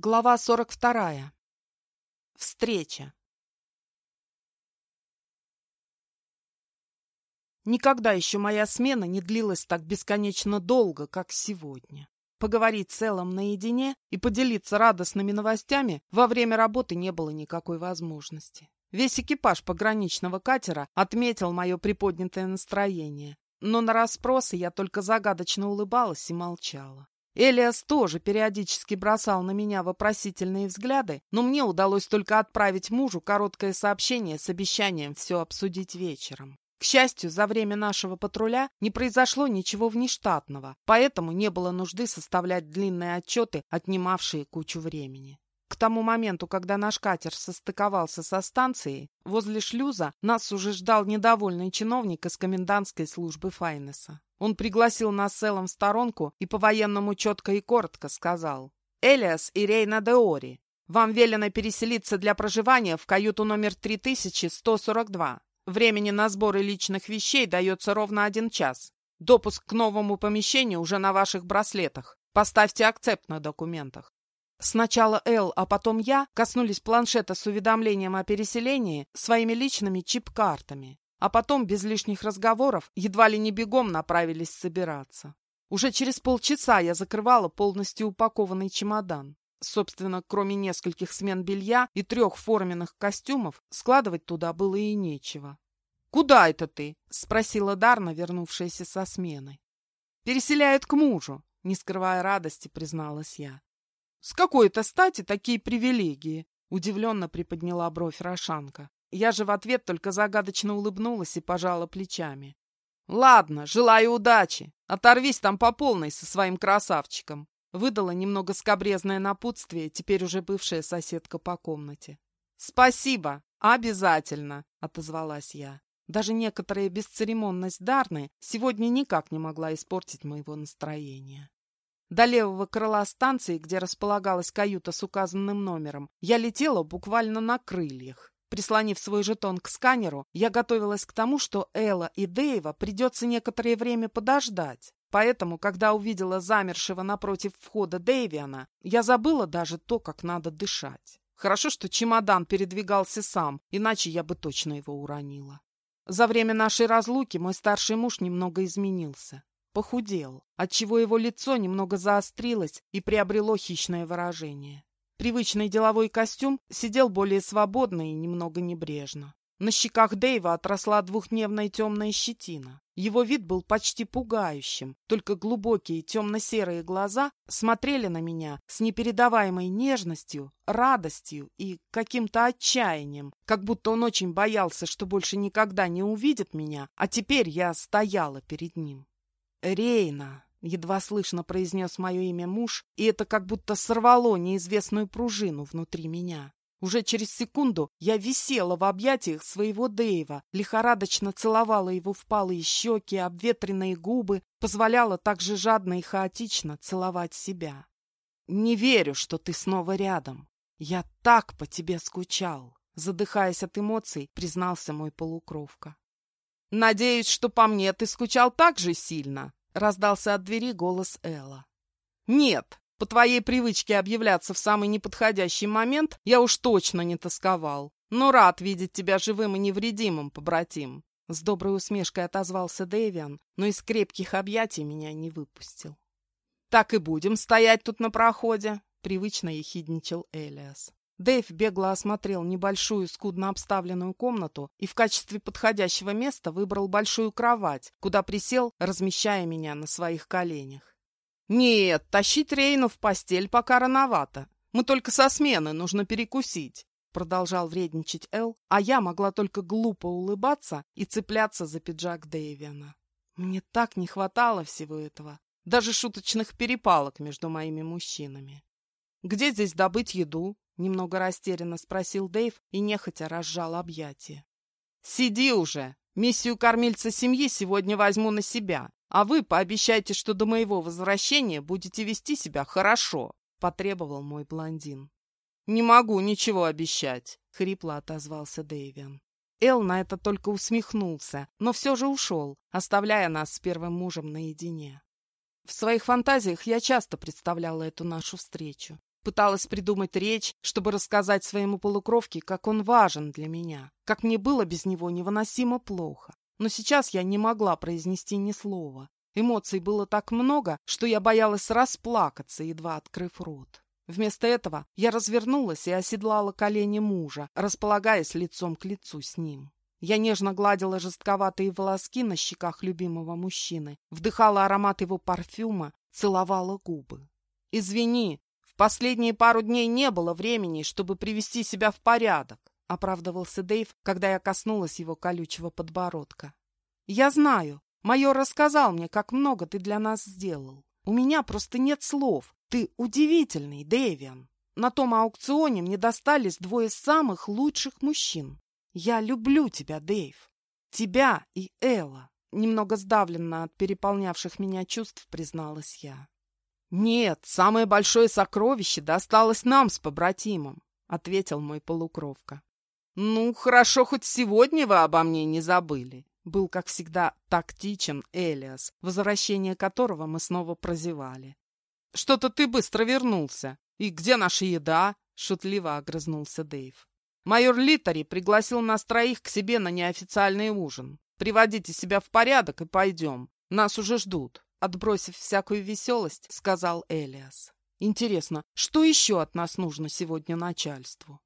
Глава 42. Встреча. Никогда еще моя смена не длилась так бесконечно долго, как сегодня. Поговорить с Эллом наедине и поделиться радостными новостями во время работы не было никакой возможности. Весь экипаж пограничного катера отметил мое приподнятое настроение, но на расспросы я только загадочно улыбалась и молчала. Элиас тоже периодически бросал на меня вопросительные взгляды, но мне удалось только отправить мужу короткое сообщение с обещанием все обсудить вечером. К счастью, за время нашего патруля не произошло ничего внештатного, поэтому не было нужды составлять длинные отчеты, отнимавшие кучу времени. К тому моменту, когда наш катер состыковался со станцией, возле шлюза нас уже ждал недовольный чиновник из комендантской службы Файнеса. Он пригласил нас с Эллом в сторонку и по-военному четко и коротко сказал. «Элиас и Рейна Деори, вам велено переселиться для проживания в каюту номер 3142. Времени на сборы личных вещей дается ровно один час. Допуск к новому помещению уже на ваших браслетах. Поставьте акцепт на документах. Сначала Эл, а потом я коснулись планшета с уведомлением о переселении своими личными чип-картами а потом, без лишних разговоров, едва ли не бегом направились собираться. Уже через полчаса я закрывала полностью упакованный чемодан. Собственно, кроме нескольких смен белья и трех форменных костюмов, складывать туда было и нечего. «Куда это ты?» — спросила Дарна, вернувшаяся со смены. «Переселяют к мужу», — не скрывая радости, призналась я. «С какой-то стати такие привилегии?» — удивленно приподняла бровь Рошанка. Я же в ответ только загадочно улыбнулась и пожала плечами. «Ладно, желаю удачи. Оторвись там по полной со своим красавчиком», выдала немного скобрезное напутствие, теперь уже бывшая соседка по комнате. «Спасибо, обязательно», — отозвалась я. Даже некоторая бесцеремонность Дарны сегодня никак не могла испортить моего настроения. До левого крыла станции, где располагалась каюта с указанным номером, я летела буквально на крыльях. Прислонив свой жетон к сканеру, я готовилась к тому, что Элла и Дэйва придется некоторое время подождать. Поэтому, когда увидела замершего напротив входа Дэйвиана, я забыла даже то, как надо дышать. Хорошо, что чемодан передвигался сам, иначе я бы точно его уронила. За время нашей разлуки мой старший муж немного изменился. Похудел, отчего его лицо немного заострилось и приобрело хищное выражение. Привычный деловой костюм сидел более свободно и немного небрежно. На щеках Дэйва отросла двухдневная темная щетина. Его вид был почти пугающим, только глубокие темно-серые глаза смотрели на меня с непередаваемой нежностью, радостью и каким-то отчаянием, как будто он очень боялся, что больше никогда не увидит меня, а теперь я стояла перед ним. «Рейна!» Едва слышно произнес мое имя муж, и это как будто сорвало неизвестную пружину внутри меня. Уже через секунду я висела в объятиях своего Дэйва, лихорадочно целовала его впалые щеки, обветренные губы, позволяла так же жадно и хаотично целовать себя. «Не верю, что ты снова рядом. Я так по тебе скучал», — задыхаясь от эмоций, признался мой полукровка. «Надеюсь, что по мне ты скучал так же сильно», Раздался от двери голос Элла. «Нет, по твоей привычке объявляться в самый неподходящий момент я уж точно не тосковал. Но рад видеть тебя живым и невредимым, побратим». С доброй усмешкой отозвался Дэвиан, но из крепких объятий меня не выпустил. «Так и будем стоять тут на проходе», — привычно ехидничал Элиас. Дэйв бегло осмотрел небольшую, скудно обставленную комнату и в качестве подходящего места выбрал большую кровать, куда присел, размещая меня на своих коленях. «Нет, тащить Рейну в постель пока рановато. Мы только со смены, нужно перекусить», — продолжал вредничать Эл, а я могла только глупо улыбаться и цепляться за пиджак Дэйвиана. Мне так не хватало всего этого, даже шуточных перепалок между моими мужчинами. «Где здесь добыть еду?» Немного растерянно спросил Дэйв и нехотя разжал объятия. «Сиди уже! Миссию кормильца семьи сегодня возьму на себя, а вы пообещайте, что до моего возвращения будете вести себя хорошо», — потребовал мой блондин. «Не могу ничего обещать», — хрипло отозвался Дэйвиан. Эл на это только усмехнулся, но все же ушел, оставляя нас с первым мужем наедине. В своих фантазиях я часто представляла эту нашу встречу. Пыталась придумать речь, чтобы рассказать своему полукровке, как он важен для меня, как мне было без него невыносимо плохо. Но сейчас я не могла произнести ни слова. Эмоций было так много, что я боялась расплакаться, едва открыв рот. Вместо этого я развернулась и оседлала колени мужа, располагаясь лицом к лицу с ним. Я нежно гладила жестковатые волоски на щеках любимого мужчины, вдыхала аромат его парфюма, целовала губы. «Извини, последние пару дней не было времени, чтобы привести себя в порядок», оправдывался Дэйв, когда я коснулась его колючего подбородка. «Я знаю. Майор рассказал мне, как много ты для нас сделал. У меня просто нет слов. Ты удивительный, Дэвиан. На том аукционе мне достались двое самых лучших мужчин. Я люблю тебя, Дэйв. Тебя и Элла. Немного сдавленно от переполнявших меня чувств призналась я. «Нет, самое большое сокровище досталось нам с побратимом», — ответил мой полукровка. «Ну, хорошо, хоть сегодня вы обо мне не забыли», — был, как всегда, тактичен Элиас, возвращение которого мы снова прозевали. «Что-то ты быстро вернулся. И где наша еда?» — шутливо огрызнулся Дэйв. «Майор Литтери пригласил нас троих к себе на неофициальный ужин. Приводите себя в порядок и пойдем. Нас уже ждут». Отбросив всякую веселость, сказал Элиас. «Интересно, что еще от нас нужно сегодня начальству?»